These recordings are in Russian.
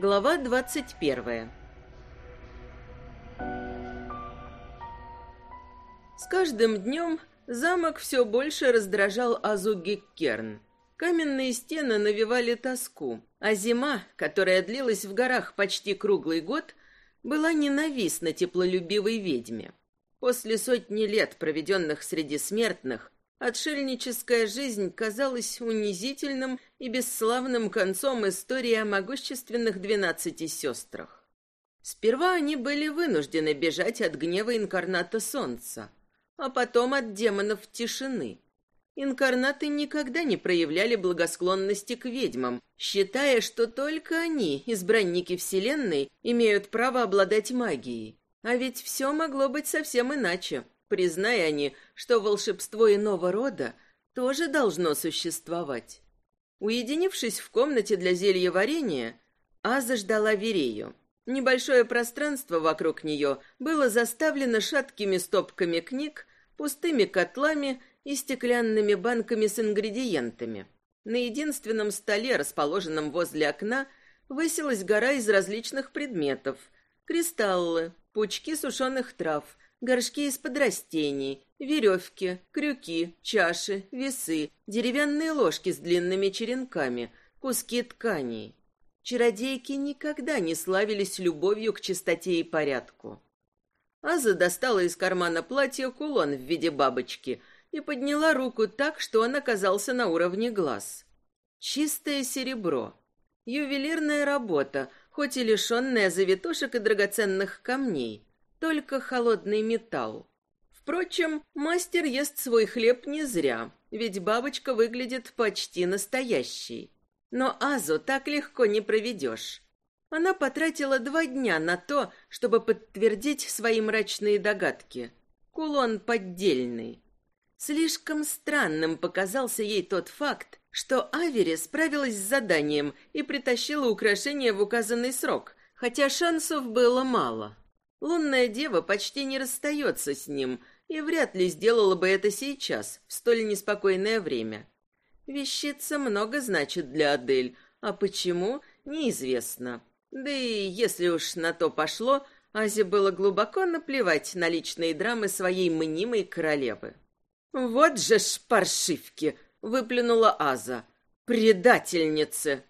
Глава двадцать первая. С каждым днем замок все больше раздражал Азуги Керн. Каменные стены навевали тоску, а зима, которая длилась в горах почти круглый год, была ненавистна теплолюбивой ведьме. После сотни лет, проведенных среди смертных, отшельническая жизнь казалась унизительным и бесславным концом истории о могущественных двенадцати сестрах. Сперва они были вынуждены бежать от гнева инкарната солнца, а потом от демонов тишины. Инкарнаты никогда не проявляли благосклонности к ведьмам, считая, что только они, избранники Вселенной, имеют право обладать магией. А ведь все могло быть совсем иначе, призная они, что волшебство иного рода тоже должно существовать. Уединившись в комнате для зелья варенья, Аза ждала Верею. Небольшое пространство вокруг нее было заставлено шаткими стопками книг, пустыми котлами и стеклянными банками с ингредиентами. На единственном столе, расположенном возле окна, высилась гора из различных предметов. Кристаллы, пучки сушеных трав, горшки из-под растений, веревки, крюки, чаши, весы, деревянные ложки с длинными черенками, куски тканей. Чародейки никогда не славились любовью к чистоте и порядку. Аза достала из кармана платья кулон в виде бабочки и подняла руку так, что он оказался на уровне глаз. Чистое серебро. Ювелирная работа, хоть и лишенная завитушек и драгоценных камней. Только холодный металл. Впрочем, мастер ест свой хлеб не зря, ведь бабочка выглядит почти настоящей. Но Азу так легко не проведешь. Она потратила два дня на то, чтобы подтвердить свои мрачные догадки. Кулон поддельный. Слишком странным показался ей тот факт, что Авери справилась с заданием и притащила украшение в указанный срок, хотя шансов было мало. Лунная дева почти не расстается с ним и вряд ли сделала бы это сейчас, в столь неспокойное время. Вещица много значит для Адель, а почему, неизвестно. Да и если уж на то пошло, Азе было глубоко наплевать на личные драмы своей мнимой королевы. «Вот же ж паршивки!» — выплюнула Аза. «Предательницы!»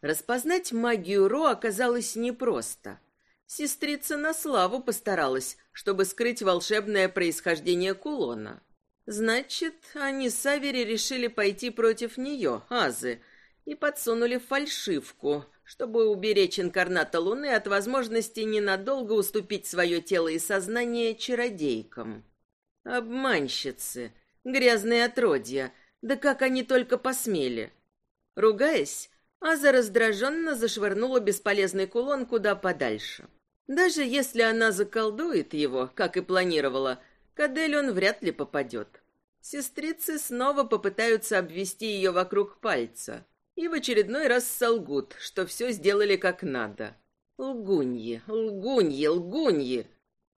Распознать магию Ро оказалось непросто. Сестрица на славу постаралась, чтобы скрыть волшебное происхождение кулона. Значит, они с Авери решили пойти против нее, Азы, и подсунули фальшивку, чтобы уберечь инкарната Луны от возможности ненадолго уступить свое тело и сознание чародейкам. Обманщицы, грязные отродья, да как они только посмели. Ругаясь, Аза раздраженно зашвырнула бесполезный кулон куда подальше. Даже если она заколдует его, как и планировала, к Адель он вряд ли попадет. Сестрицы снова попытаются обвести ее вокруг пальца и в очередной раз солгут, что все сделали как надо. Лгуньи, лгуньи, лгуньи.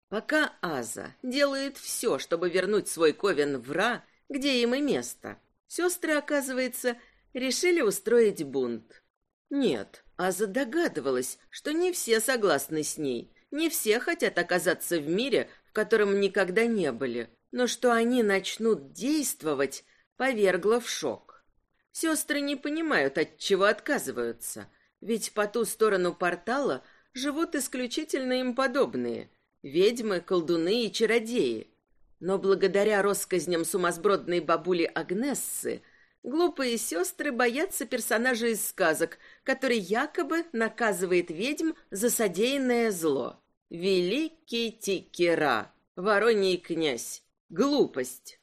Пока Аза делает все, чтобы вернуть свой ковен в Ра, где им и место, сестры, оказывается, решили устроить бунт. Нет, Аза догадывалась, что не все согласны с ней, не все хотят оказаться в мире, в котором никогда не были, но что они начнут действовать, повергло в шок. Сестры не понимают, от чего отказываются, ведь по ту сторону портала живут исключительно им подобные – ведьмы, колдуны и чародеи. Но благодаря россказням сумасбродной бабули Агнессы – Глупые сестры боятся персонажа из сказок, который якобы наказывает ведьм за содеянное зло. Великий Тикера, вороний князь. Глупость.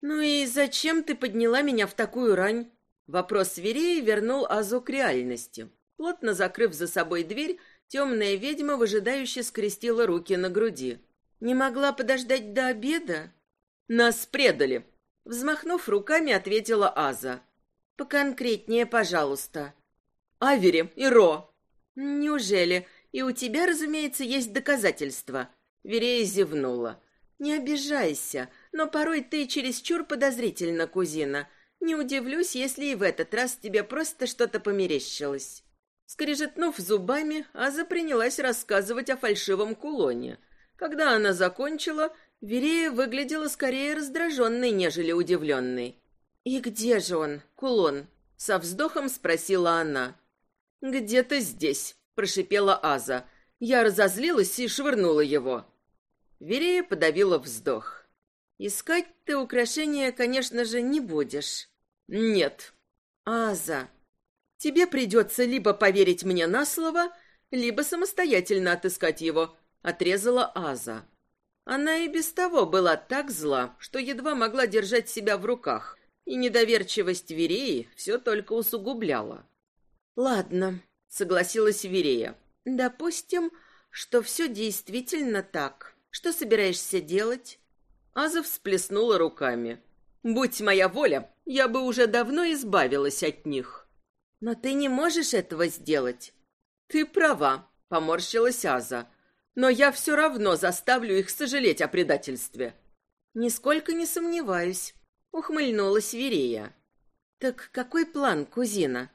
«Ну и зачем ты подняла меня в такую рань?» Вопрос Сверея вернул Азу к реальности. Плотно закрыв за собой дверь, темная ведьма выжидающе скрестила руки на груди. «Не могла подождать до обеда?» «Нас предали», Взмахнув руками, ответила Аза. «Поконкретнее, пожалуйста». «Авери и Ро». «Неужели? И у тебя, разумеется, есть доказательства?» Верея зевнула. «Не обижайся, но порой ты чересчур подозрительна, кузина. Не удивлюсь, если и в этот раз тебе просто что-то померещилось». Скрежетнув зубами, Аза принялась рассказывать о фальшивом кулоне. Когда она закончила, Верея выглядела скорее раздраженной, нежели удивленной. «И где же он, кулон?» — со вздохом спросила она. «Где-то здесь», — прошипела Аза. Я разозлилась и швырнула его. Верея подавила вздох. «Искать ты украшения, конечно же, не будешь». «Нет». «Аза, тебе придется либо поверить мне на слово, либо самостоятельно отыскать его», — отрезала Аза. Она и без того была так зла, что едва могла держать себя в руках, и недоверчивость Вереи все только усугубляла. «Ладно», — согласилась Верея. «Допустим, что все действительно так. Что собираешься делать?» Аза всплеснула руками. «Будь моя воля, я бы уже давно избавилась от них». «Но ты не можешь этого сделать». «Ты права», — поморщилась Аза. «Но я все равно заставлю их сожалеть о предательстве». «Нисколько не сомневаюсь», — ухмыльнулась Верея. «Так какой план, кузина?»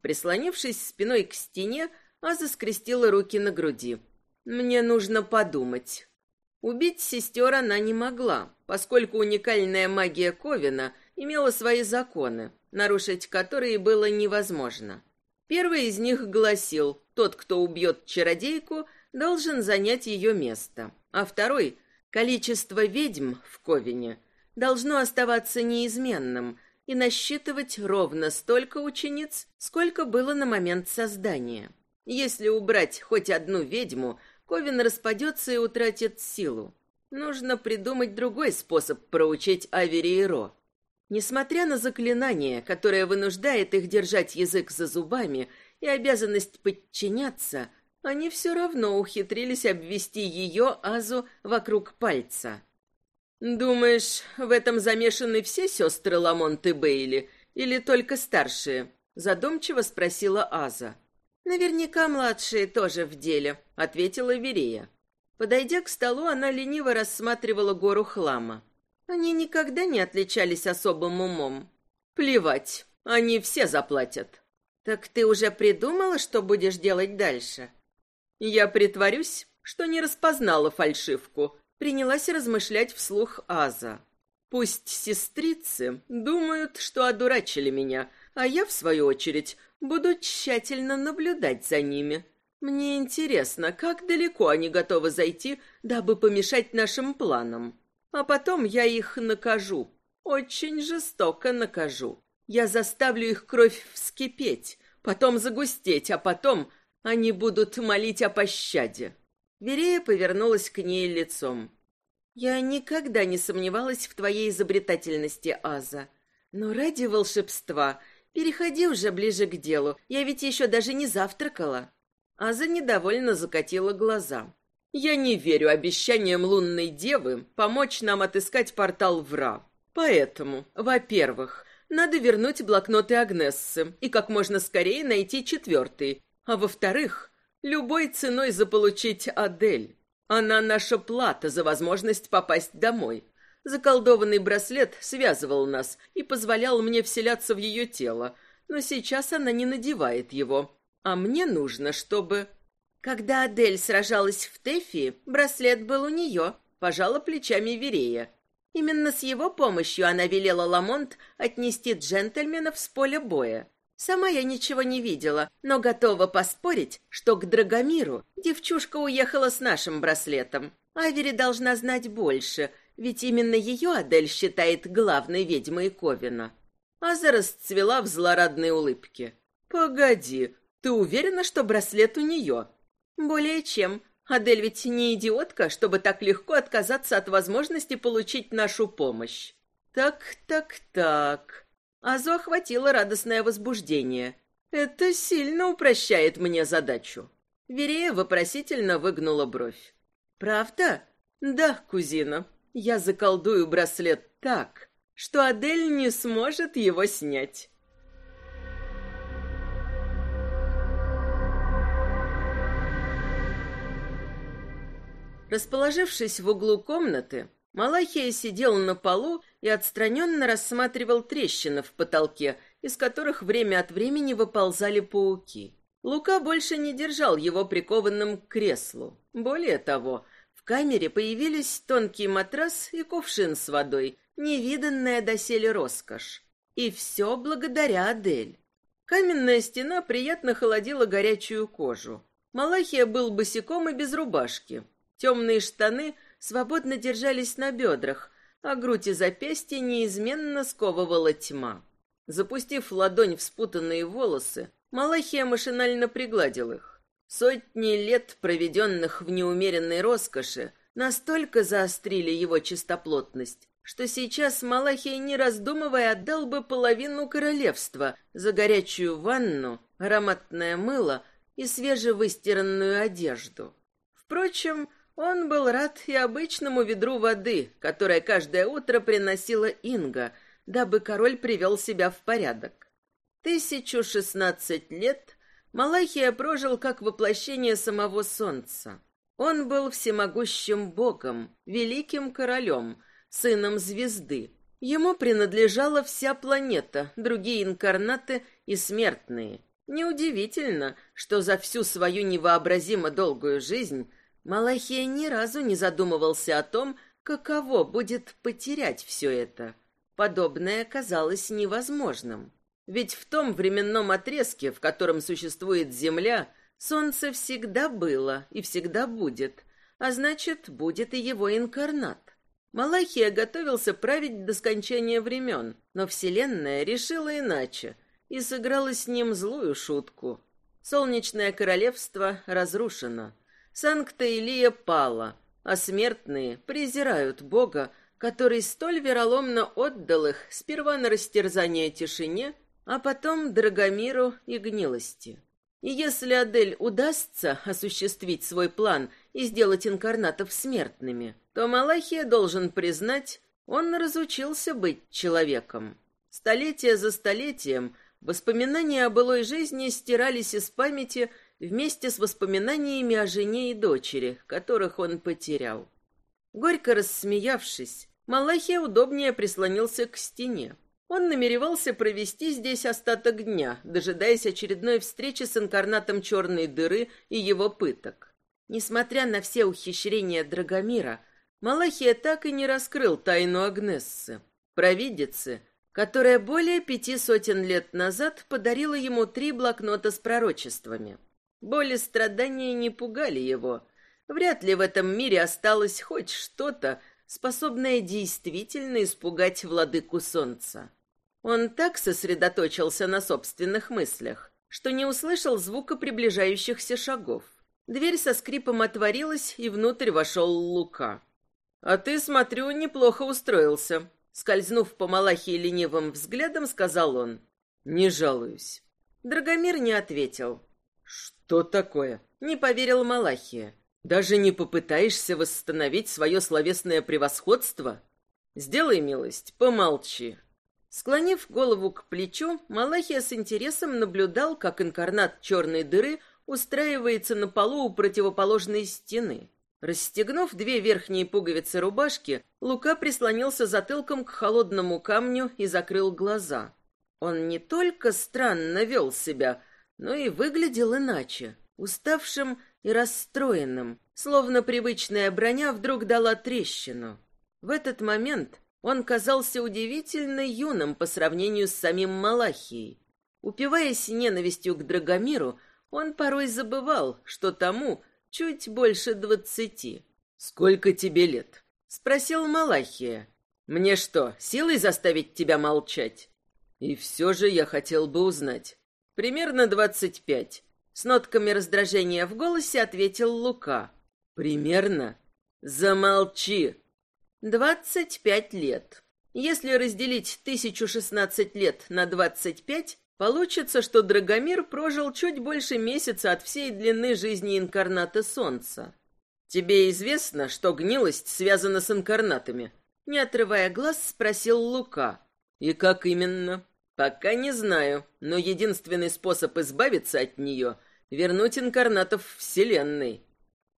Прислонившись спиной к стене, Аза скрестила руки на груди. «Мне нужно подумать». Убить сестер она не могла, поскольку уникальная магия Ковина имела свои законы, нарушить которые было невозможно. Первый из них гласил, тот, кто убьет чародейку, должен занять ее место, а второй – количество ведьм в Ковине должно оставаться неизменным и насчитывать ровно столько учениц, сколько было на момент создания. Если убрать хоть одну ведьму – Ковен распадется и утратит силу. Нужно придумать другой способ проучить Авери и Ро. Несмотря на заклинание, которое вынуждает их держать язык за зубами и обязанность подчиняться, они все равно ухитрились обвести ее, Азу, вокруг пальца. «Думаешь, в этом замешаны все сестры Ламонт и Бейли, или только старшие?» Задумчиво спросила Аза. «Наверняка младшие тоже в деле», — ответила Верея. Подойдя к столу, она лениво рассматривала гору хлама. Они никогда не отличались особым умом. «Плевать, они все заплатят». «Так ты уже придумала, что будешь делать дальше?» «Я притворюсь, что не распознала фальшивку», — принялась размышлять вслух Аза. «Пусть сестрицы думают, что одурачили меня, а я, в свою очередь, Буду тщательно наблюдать за ними. Мне интересно, как далеко они готовы зайти, дабы помешать нашим планам. А потом я их накажу. Очень жестоко накажу. Я заставлю их кровь вскипеть, потом загустеть, а потом они будут молить о пощаде. Верея повернулась к ней лицом. Я никогда не сомневалась в твоей изобретательности, Аза. Но ради волшебства Переходи уже ближе к делу. Я ведь еще даже не завтракала. Аза недовольно закатила глаза. Я не верю обещаниям лунной девы помочь нам отыскать портал Вра. Поэтому, во-первых, надо вернуть блокноты Агнессы и как можно скорее найти четвертый. А во-вторых, любой ценой заполучить Адель. Она наша плата за возможность попасть домой. Заколдованный браслет связывал нас и позволял мне вселяться в ее тело, но сейчас она не надевает его. А мне нужно, чтобы... Когда Адель сражалась в Тефи, браслет был у нее, пожала плечами Верея. Именно с его помощью она велела Ламонт отнести джентльменов с поля боя. Сама я ничего не видела, но готова поспорить, что к Драгомиру девчушка уехала с нашим браслетом. Авери должна знать больше — ведь именно ее Адель считает главной ведьмой Ковина. Аза расцвела в злорадной улыбке. «Погоди, ты уверена, что браслет у нее?» «Более чем. Адель ведь не идиотка, чтобы так легко отказаться от возможности получить нашу помощь». «Так, так, так...» Азу охватило радостное возбуждение. «Это сильно упрощает мне задачу». Верея вопросительно выгнула бровь. «Правда?» «Да, кузина, я заколдую браслет так, что Адель не сможет его снять. Расположившись в углу комнаты, Малахия сидел на полу и отстраненно рассматривал трещины в потолке, из которых время от времени выползали пауки. Лука больше не держал его прикованным к креслу. Более того, в камере появились тонкий матрас и кувшин с водой, невиданная доселе роскошь. И все благодаря Адель. Каменная стена приятно холодила горячую кожу. Малахия был босиком и без рубашки. Темные штаны свободно держались на бедрах, а грудь и запястья неизменно сковывала тьма. Запустив ладонь в спутанные волосы, Малахия машинально пригладил их. Сотни лет, проведенных в неумеренной роскоши, настолько заострили его чистоплотность, что сейчас Малахия, не раздумывая, отдал бы половину королевства за горячую ванну, ароматное мыло и свежевыстиранную одежду. Впрочем, он был рад и обычному ведру воды, которое каждое утро приносила Инга, дабы король привел себя в порядок. Тысячу шестнадцать лет Малахия прожил как воплощение самого солнца. Он был всемогущим богом, великим королем, сыном звезды. Ему принадлежала вся планета, другие инкарнаты и смертные. Неудивительно, что за всю свою невообразимо долгую жизнь Малахия ни разу не задумывался о том, каково будет потерять все это. Подобное казалось невозможным. Ведь в том временном отрезке, в котором существует Земля, Солнце всегда было и всегда будет, а значит, будет и его инкарнат. Малахия готовился править до скончания времен, но Вселенная решила иначе и сыграла с ним злую шутку. Солнечное королевство разрушено. Санкта-Илия пала, а смертные презирают Бога, который столь вероломно отдал их сперва на растерзание тишине, а потом Драгомиру и гнилости. И если Адель удастся осуществить свой план и сделать инкарнатов смертными, то Малахия должен признать, он разучился быть человеком. Столетие за столетием воспоминания о былой жизни стирались из памяти вместе с воспоминаниями о жене и дочери, которых он потерял. Горько рассмеявшись, Малахия удобнее прислонился к стене. Он намеревался провести здесь остаток дня, дожидаясь очередной встречи с инкарнатом черной дыры и его пыток. Несмотря на все ухищрения Драгомира, Малахия так и не раскрыл тайну Агнессы, провидицы, которая более пяти сотен лет назад подарила ему три блокнота с пророчествами. Боли и страдания не пугали его. Вряд ли в этом мире осталось хоть что-то, способное действительно испугать владыку солнца. Он так сосредоточился на собственных мыслях, что не услышал звука приближающихся шагов. Дверь со скрипом отворилась, и внутрь вошел Лука. «А ты, смотрю, неплохо устроился», — скользнув по Малахии ленивым взглядом, сказал он. «Не жалуюсь». Драгомир не ответил. «Что такое?» — не поверил Малахия. «Даже не попытаешься восстановить свое словесное превосходство? Сделай милость, помолчи, Склонив голову к плечу, Малахия с интересом наблюдал, как инкарнат черной дыры устраивается на полу у противоположной стены. Расстегнув две верхние пуговицы рубашки, Лука прислонился затылком к холодному камню и закрыл глаза. Он не только странно вел себя, но и выглядел иначе, уставшим и расстроенным, словно привычная броня вдруг дала трещину. В этот момент он казался удивительно юным по сравнению с самим Малахией. Упиваясь ненавистью к Драгомиру, он порой забывал, что тому чуть больше двадцати. «Сколько тебе лет?» — спросил Малахия. «Мне что, силой заставить тебя молчать?» «И все же я хотел бы узнать. Примерно двадцать пять». С нотками раздражения в голосе ответил Лука. «Примерно?» «Замолчи!» Двадцать пять лет. Если разделить тысячу шестнадцать лет на двадцать пять, получится, что Драгомир прожил чуть больше месяца от всей длины жизни инкарната Солнца. Тебе известно, что гнилость связана с инкарнатами? Не отрывая глаз, спросил Лука. И как именно? Пока не знаю, но единственный способ избавиться от нее — вернуть инкарнатов Вселенной.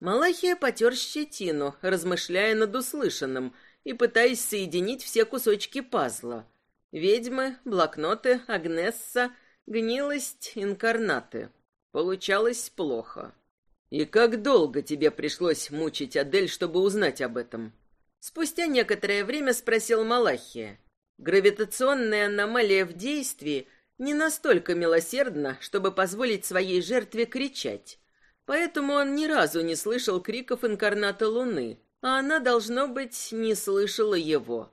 Малахия потер щетину, размышляя над услышанным и пытаясь соединить все кусочки пазла. Ведьмы, блокноты, Агнесса, гнилость, инкарнаты. Получалось плохо. И как долго тебе пришлось мучить Адель, чтобы узнать об этом? Спустя некоторое время спросил Малахия. Гравитационная аномалия в действии не настолько милосердна, чтобы позволить своей жертве кричать. Поэтому он ни разу не слышал криков инкарната Луны, а она, должно быть, не слышала его.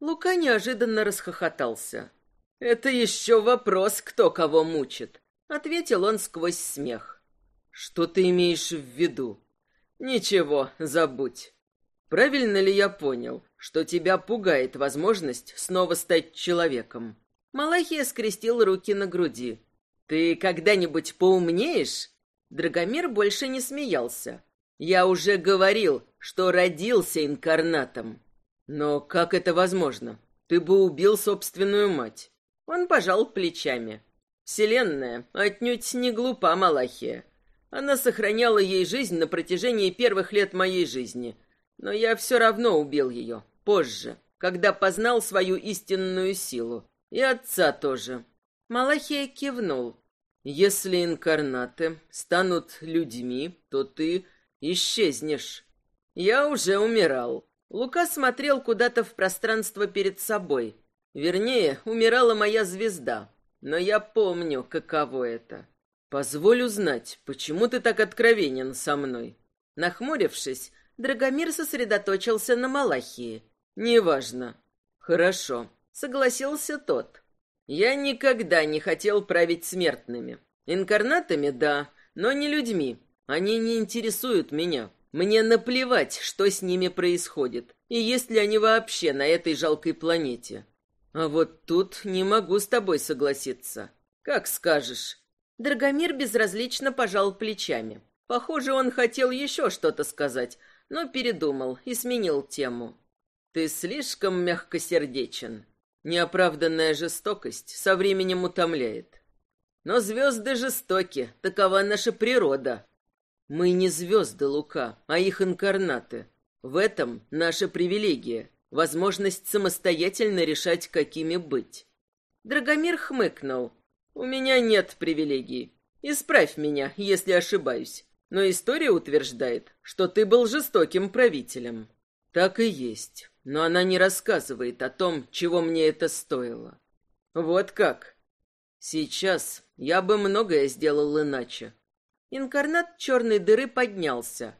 Лука неожиданно расхохотался. «Это еще вопрос, кто кого мучит», — ответил он сквозь смех. «Что ты имеешь в виду?» «Ничего, забудь. Правильно ли я понял, что тебя пугает возможность снова стать человеком?» Малахия скрестил руки на груди. «Ты когда-нибудь поумнеешь?» Драгомир больше не смеялся. «Я уже говорил, что родился инкарнатом. Но как это возможно? Ты бы убил собственную мать». Он пожал плечами. «Вселенная отнюдь не глупа, Малахия. Она сохраняла ей жизнь на протяжении первых лет моей жизни. Но я все равно убил ее. Позже, когда познал свою истинную силу. И отца тоже. Малахия кивнул. Если инкарнаты станут людьми, то ты исчезнешь. Я уже умирал. Лука смотрел куда-то в пространство перед собой. Вернее, умирала моя звезда. Но я помню, каково это. «Позволь узнать, почему ты так откровенен со мной?» Нахмурившись, Драгомир сосредоточился на Малахии. «Неважно». «Хорошо», — согласился тот. «Я никогда не хотел править смертными. Инкарнатами — да, но не людьми. Они не интересуют меня. Мне наплевать, что с ними происходит, и есть ли они вообще на этой жалкой планете. А вот тут не могу с тобой согласиться. Как скажешь». Драгомир безразлично пожал плечами. Похоже, он хотел еще что-то сказать, но передумал и сменил тему. «Ты слишком мягкосердечен. Неоправданная жестокость со временем утомляет. Но звезды жестоки, такова наша природа. Мы не звезды, Лука, а их инкарнаты. В этом наша привилегия, возможность самостоятельно решать, какими быть». Драгомир хмыкнул, у меня нет привилегий. Исправь меня, если ошибаюсь. Но история утверждает, что ты был жестоким правителем. Так и есть. Но она не рассказывает о том, чего мне это стоило. Вот как. Сейчас я бы многое сделал иначе. Инкарнат черной дыры поднялся.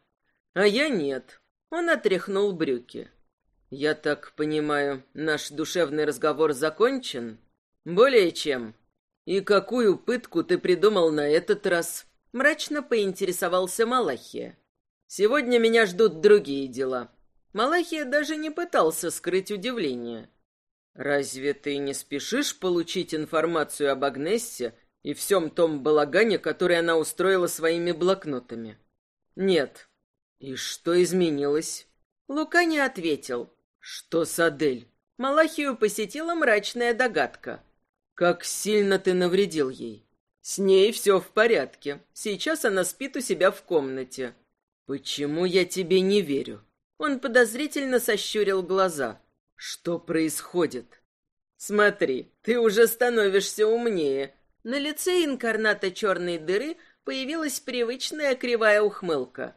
А я нет. Он отряхнул брюки. Я так понимаю, наш душевный разговор закончен? Более чем. «И какую пытку ты придумал на этот раз?» — мрачно поинтересовался Малахия. «Сегодня меня ждут другие дела». Малахия даже не пытался скрыть удивление. «Разве ты не спешишь получить информацию об Агнессе и всем том балагане, который она устроила своими блокнотами?» «Нет». «И что изменилось?» Лука не ответил. «Что с Адель?» Малахию посетила мрачная догадка. Как сильно ты навредил ей. С ней все в порядке. Сейчас она спит у себя в комнате. Почему я тебе не верю? Он подозрительно сощурил глаза. Что происходит? Смотри, ты уже становишься умнее. На лице инкарната черной дыры появилась привычная кривая ухмылка.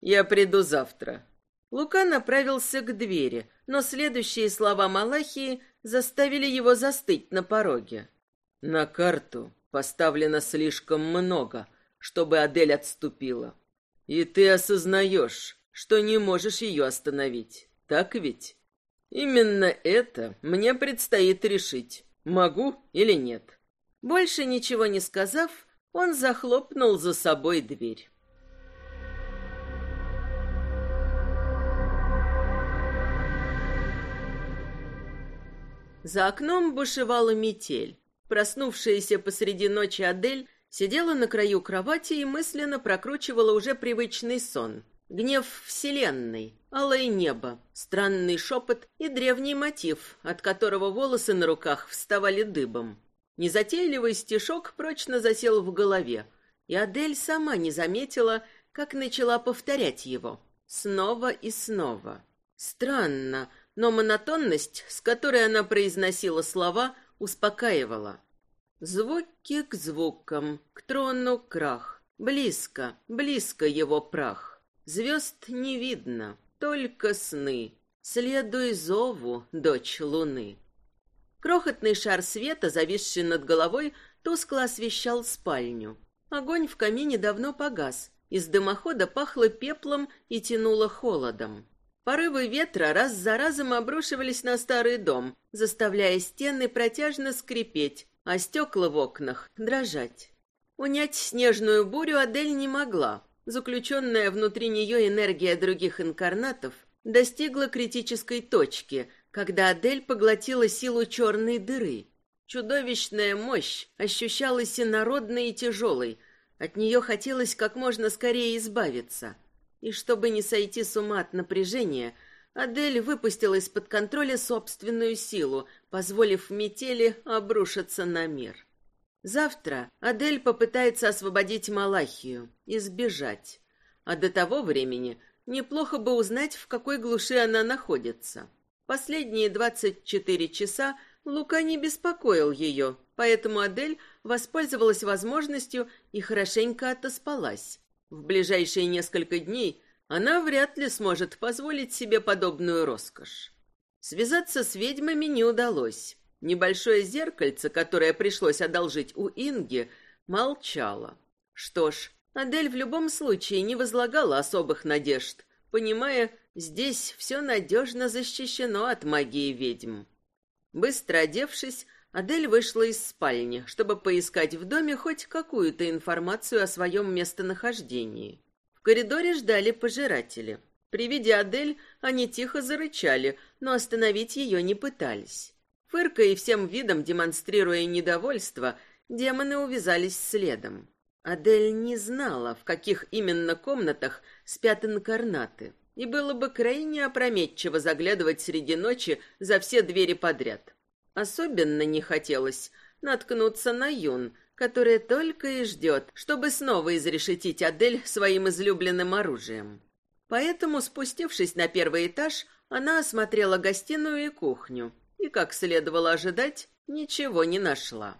Я приду завтра. Лука направился к двери, но следующие слова Малахии заставили его застыть на пороге. На карту поставлено слишком много, чтобы Адель отступила. И ты осознаешь, что не можешь ее остановить, так ведь? Именно это мне предстоит решить, могу или нет. Больше ничего не сказав, он захлопнул за собой дверь. За окном бушевала метель. Проснувшаяся посреди ночи Адель сидела на краю кровати и мысленно прокручивала уже привычный сон. Гнев Вселенной, алое небо, странный шепот и древний мотив, от которого волосы на руках вставали дыбом. Незатейливый стишок прочно засел в голове, и Адель сама не заметила, как начала повторять его. Снова и снова. Странно, но монотонность, с которой она произносила слова, успокаивала. Звуки к звукам, к трону крах. Близко, близко его прах. Звезд не видно, только сны. Следуй зову, дочь луны. Крохотный шар света, зависший над головой, тускло освещал спальню. Огонь в камине давно погас. Из дымохода пахло пеплом и тянуло холодом. Порывы ветра раз за разом обрушивались на старый дом, заставляя стены протяжно скрипеть, а стекла в окнах дрожать. Унять снежную бурю Адель не могла. Заключенная внутри нее энергия других инкарнатов достигла критической точки, когда Адель поглотила силу черной дыры. Чудовищная мощь ощущалась инородной и тяжелой. От нее хотелось как можно скорее избавиться. И чтобы не сойти с ума от напряжения, Адель выпустила из-под контроля собственную силу, позволив метели обрушиться на мир. Завтра Адель попытается освободить Малахию и сбежать. А до того времени неплохо бы узнать, в какой глуши она находится. Последние двадцать четыре часа Лука не беспокоил ее, поэтому Адель воспользовалась возможностью и хорошенько отоспалась. В ближайшие несколько дней она вряд ли сможет позволить себе подобную роскошь. Связаться с ведьмами не удалось. Небольшое зеркальце, которое пришлось одолжить у Инги, молчало. Что ж, Адель в любом случае не возлагала особых надежд, понимая, здесь все надежно защищено от магии ведьм. Быстро одевшись, Адель вышла из спальни, чтобы поискать в доме хоть какую-то информацию о своем местонахождении коридоре ждали пожиратели. При виде Адель они тихо зарычали, но остановить ее не пытались. Фыркая и всем видом демонстрируя недовольство, демоны увязались следом. Адель не знала, в каких именно комнатах спят инкарнаты, и было бы крайне опрометчиво заглядывать среди ночи за все двери подряд. Особенно не хотелось наткнуться на Юн, которая только и ждет, чтобы снова изрешетить Адель своим излюбленным оружием. Поэтому, спустившись на первый этаж, она осмотрела гостиную и кухню, и, как следовало ожидать, ничего не нашла.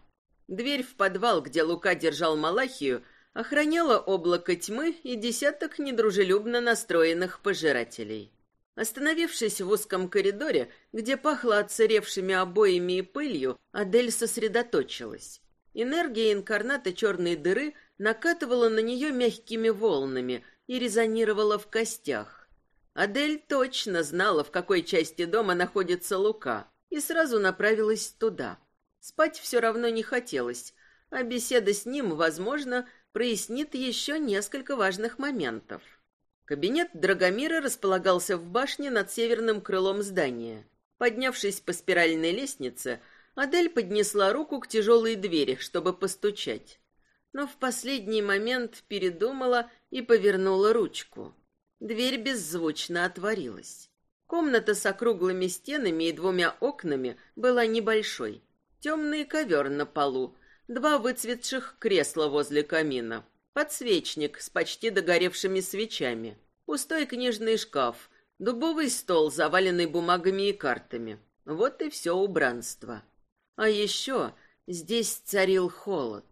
Дверь в подвал, где Лука держал Малахию, охраняла облако тьмы и десяток недружелюбно настроенных пожирателей. Остановившись в узком коридоре, где пахло отсыревшими обоями и пылью, Адель сосредоточилась. Энергия инкарната черной дыры накатывала на нее мягкими волнами и резонировала в костях. Адель точно знала, в какой части дома находится Лука, и сразу направилась туда. Спать все равно не хотелось, а беседа с ним, возможно, прояснит еще несколько важных моментов. Кабинет Драгомира располагался в башне над северным крылом здания. Поднявшись по спиральной лестнице, Адель поднесла руку к тяжелой двери, чтобы постучать. Но в последний момент передумала и повернула ручку. Дверь беззвучно отворилась. Комната с округлыми стенами и двумя окнами была небольшой. Темный ковер на полу, два выцветших кресла возле камина, подсвечник с почти догоревшими свечами, пустой книжный шкаф, дубовый стол, заваленный бумагами и картами. Вот и все убранство. А еще здесь царил холод.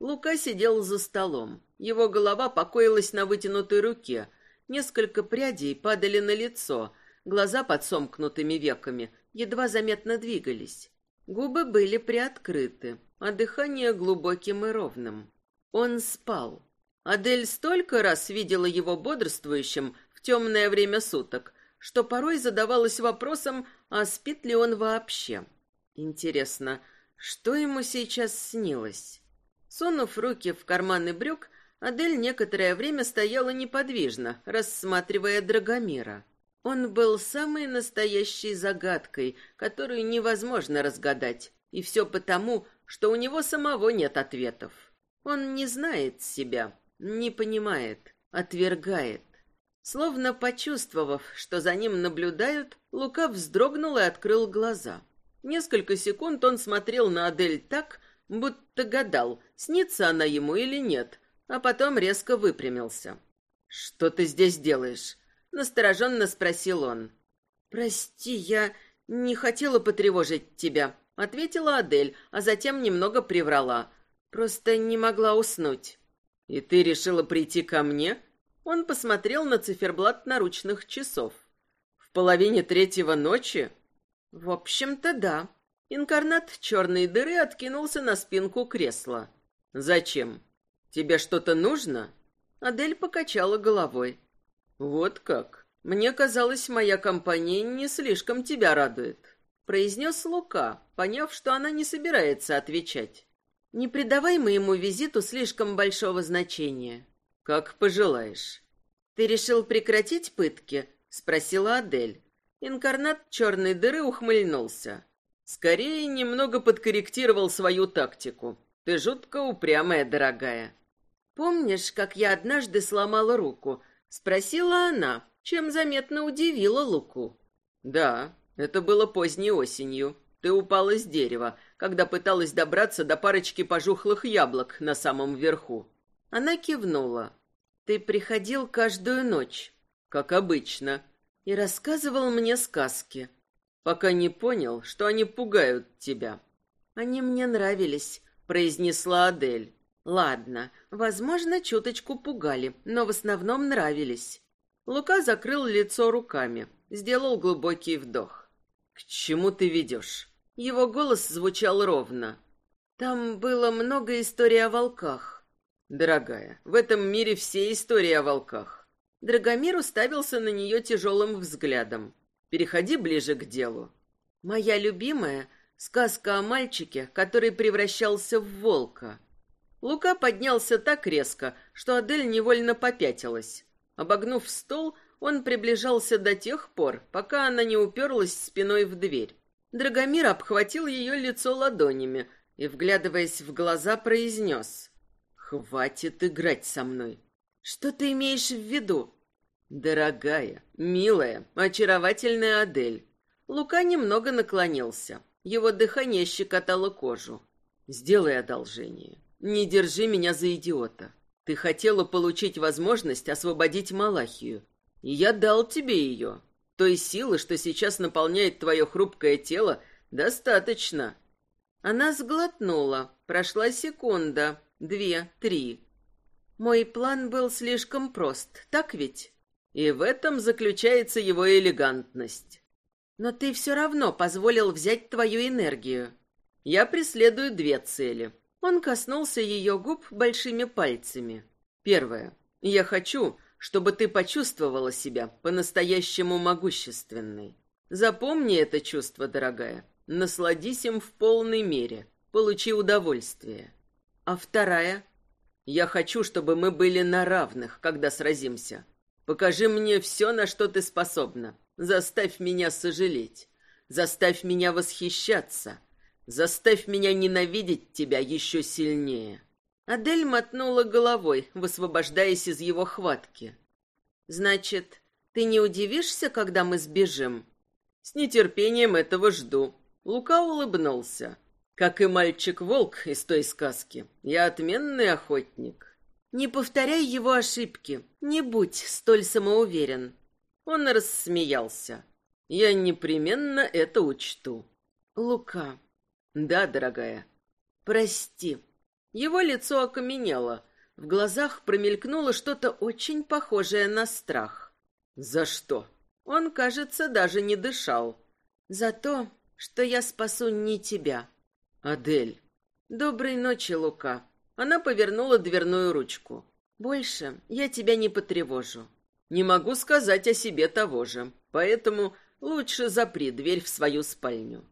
Лука сидел за столом. Его голова покоилась на вытянутой руке. Несколько прядей падали на лицо. Глаза под сомкнутыми веками едва заметно двигались. Губы были приоткрыты, а дыхание глубоким и ровным. Он спал. Адель столько раз видела его бодрствующим в темное время суток, что порой задавалась вопросом, а спит ли он вообще. Интересно, что ему сейчас снилось? Сунув руки в карманы брюк, Адель некоторое время стояла неподвижно, рассматривая Драгомира. Он был самой настоящей загадкой, которую невозможно разгадать, и все потому, что у него самого нет ответов. Он не знает себя, не понимает, отвергает. Словно почувствовав, что за ним наблюдают, Лука вздрогнул и открыл глаза. Несколько секунд он смотрел на Адель так, будто гадал, снится она ему или нет, а потом резко выпрямился. «Что ты здесь делаешь?» — настороженно спросил он. «Прости, я не хотела потревожить тебя», — ответила Адель, а затем немного приврала. Просто не могла уснуть. И ты решила прийти ко мне? Он посмотрел на циферблат наручных часов. В половине третьего ночи? В общем-то, да. Инкарнат черной дыры откинулся на спинку кресла. Зачем? Тебе что-то нужно? Адель покачала головой. Вот как? Мне казалось, моя компания не слишком тебя радует, произнес Лука, поняв, что она не собирается отвечать. Не придавай моему визиту слишком большого значения. Как пожелаешь. Ты решил прекратить пытки? спросила Адель. Инкарнат черной дыры ухмыльнулся. Скорее немного подкорректировал свою тактику. Ты жутко упрямая, дорогая. Помнишь, как я однажды сломала руку? Спросила она, чем заметно удивила Луку. Да, это было поздней осенью. Ты упала с дерева, когда пыталась добраться до парочки пожухлых яблок на самом верху. Она кивнула. Ты приходил каждую ночь, как обычно, и рассказывал мне сказки, пока не понял, что они пугают тебя. Они мне нравились, произнесла Адель. Ладно, возможно, чуточку пугали, но в основном нравились. Лука закрыл лицо руками, сделал глубокий вдох. К чему ты ведешь? Его голос звучал ровно. Там было много историй о волках. Дорогая, в этом мире все истории о волках. Драгомир уставился на нее тяжелым взглядом. Переходи ближе к делу. Моя любимая сказка о мальчике, который превращался в волка. Лука поднялся так резко, что Адель невольно попятилась. Обогнув стол, он приближался до тех пор, пока она не уперлась спиной в дверь. Драгомир обхватил ее лицо ладонями и, вглядываясь в глаза, произнес. «Хватит играть со мной. Что ты имеешь в виду?» «Дорогая, милая, очаровательная Адель». Лука немного наклонился. Его дыхание щекотало кожу. «Сделай одолжение. Не держи меня за идиота. Ты хотела получить возможность освободить Малахию. И я дал тебе ее. Той силы, что сейчас наполняет твое хрупкое тело, достаточно. Она сглотнула. Прошла секунда, две, три. Мой план был слишком прост, так ведь? И в этом заключается его элегантность. Но ты все равно позволил взять твою энергию. Я преследую две цели. Он коснулся ее губ большими пальцами. Первое. Я хочу, чтобы ты почувствовала себя по-настоящему могущественной. Запомни это чувство, дорогая. Насладись им в полной мере. Получи удовольствие. А вторая? Я хочу, чтобы мы были на равных, когда сразимся. Покажи мне все, на что ты способна. Заставь меня сожалеть. Заставь меня восхищаться. Заставь меня ненавидеть тебя еще сильнее. Адель мотнула головой, высвобождаясь из его хватки. «Значит, ты не удивишься, когда мы сбежим?» «С нетерпением этого жду». Лука улыбнулся. «Как и мальчик-волк из той сказки, я отменный охотник». «Не повторяй его ошибки, не будь столь самоуверен». Он рассмеялся. «Я непременно это учту». «Лука». «Да, дорогая». «Прости». Его лицо окаменело. В глазах промелькнуло что-то очень похожее на страх. «За что?» Он, кажется, даже не дышал. «За то, что я спасу не тебя». «Адель». «Доброй ночи, Лука». Она повернула дверную ручку. «Больше я тебя не потревожу». «Не могу сказать о себе того же, поэтому лучше запри дверь в свою спальню».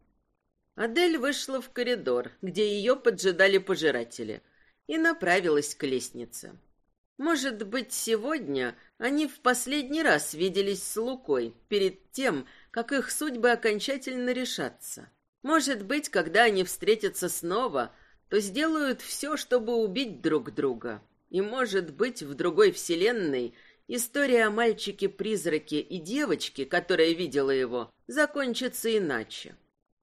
Адель вышла в коридор, где ее поджидали пожиратели, и направилась к лестнице. Может быть, сегодня они в последний раз виделись с Лукой перед тем, как их судьбы окончательно решатся. Может быть, когда они встретятся снова, то сделают все, чтобы убить друг друга. И, может быть, в другой вселенной история о мальчике-призраке и девочке, которая видела его, закончится иначе.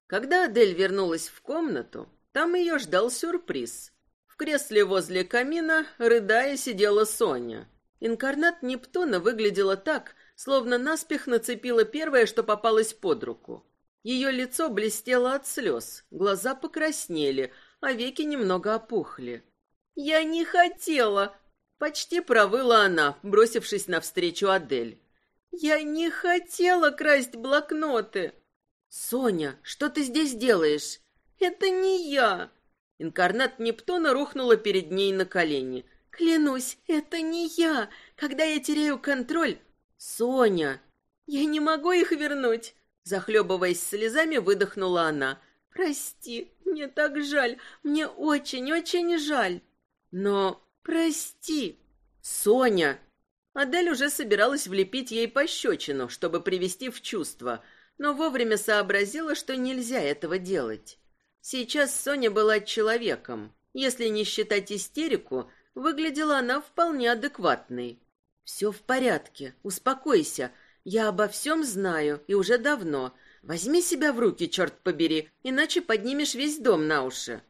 Когда Адель вернулась в комнату, там ее ждал сюрприз. В кресле возле камина, рыдая, сидела Соня. Инкарнат Нептуна выглядела так, словно наспех нацепила первое, что попалось под руку. Ее лицо блестело от слез, глаза покраснели, а веки немного опухли. «Я не хотела!» — почти провыла она, бросившись навстречу Адель. «Я не хотела красть блокноты!» «Соня, что ты здесь делаешь?» «Это не я!» Инкарнат Нептуна рухнула перед ней на колени. «Клянусь, это не я! Когда я теряю контроль...» «Соня!» «Я не могу их вернуть!» Захлебываясь слезами, выдохнула она. «Прости, мне так жаль, мне очень-очень жаль!» «Но прости!» «Соня!» Адель уже собиралась влепить ей пощечину, чтобы привести в чувство, но вовремя сообразила, что нельзя этого делать. Сейчас Соня была человеком. Если не считать истерику, выглядела она вполне адекватной. «Все в порядке, успокойся. Я обо всем знаю, и уже давно. Возьми себя в руки, черт побери, иначе поднимешь весь дом на уши».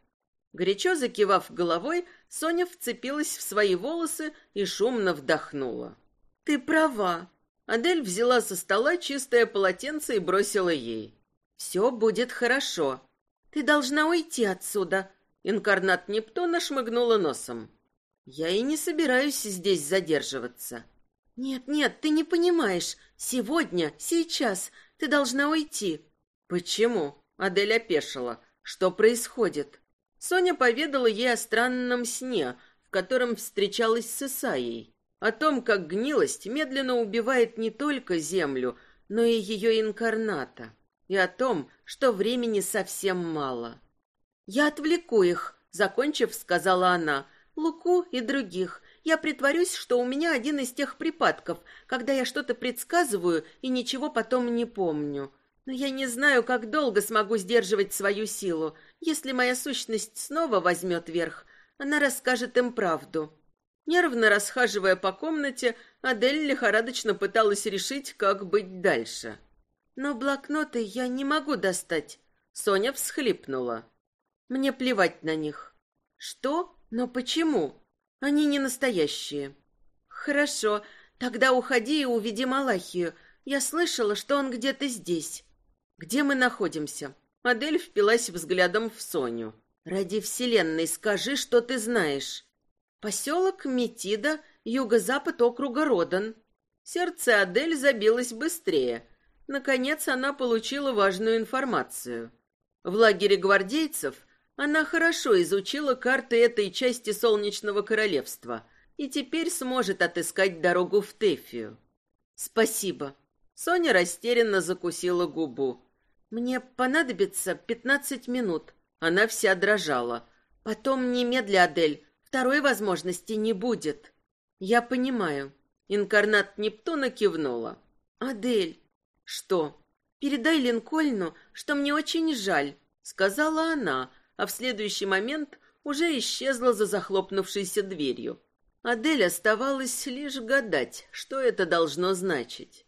Горячо закивав головой, Соня вцепилась в свои волосы и шумно вдохнула. «Ты права». Адель взяла со стола чистое полотенце и бросила ей. «Все будет хорошо. Ты должна уйти отсюда. Инкарнат Нептуна шмыгнула носом. Я и не собираюсь здесь задерживаться. Нет, нет, ты не понимаешь. Сегодня, сейчас ты должна уйти. Почему? Адель опешила. Что происходит? Соня поведала ей о странном сне, в котором встречалась с Исаей, о том, как гнилость медленно убивает не только землю, но и ее инкарната и о том, что времени совсем мало. «Я отвлеку их», — закончив, сказала она, — «Луку и других. Я притворюсь, что у меня один из тех припадков, когда я что-то предсказываю и ничего потом не помню. Но я не знаю, как долго смогу сдерживать свою силу. Если моя сущность снова возьмет верх, она расскажет им правду». Нервно расхаживая по комнате, Адель лихорадочно пыталась решить, как быть дальше. Но блокноты я не могу достать. Соня всхлипнула. Мне плевать на них. Что? Но почему? Они не настоящие. Хорошо, тогда уходи и уведи Малахию. Я слышала, что он где-то здесь. Где мы находимся? Адель впилась взглядом в Соню. Ради вселенной скажи, что ты знаешь. Поселок Метида, юго-запад округа Родан. Сердце Адель забилось быстрее. Наконец она получила важную информацию. В лагере гвардейцев она хорошо изучила карты этой части Солнечного Королевства и теперь сможет отыскать дорогу в Тефию. Спасибо. Соня растерянно закусила губу. Мне понадобится пятнадцать минут. Она вся дрожала. Потом немедля, Адель, второй возможности не будет. Я понимаю. Инкарнат Нептуна кивнула. Адель, «Что?» «Передай Линкольну, что мне очень жаль», — сказала она, а в следующий момент уже исчезла за захлопнувшейся дверью. Адель оставалось лишь гадать, что это должно значить.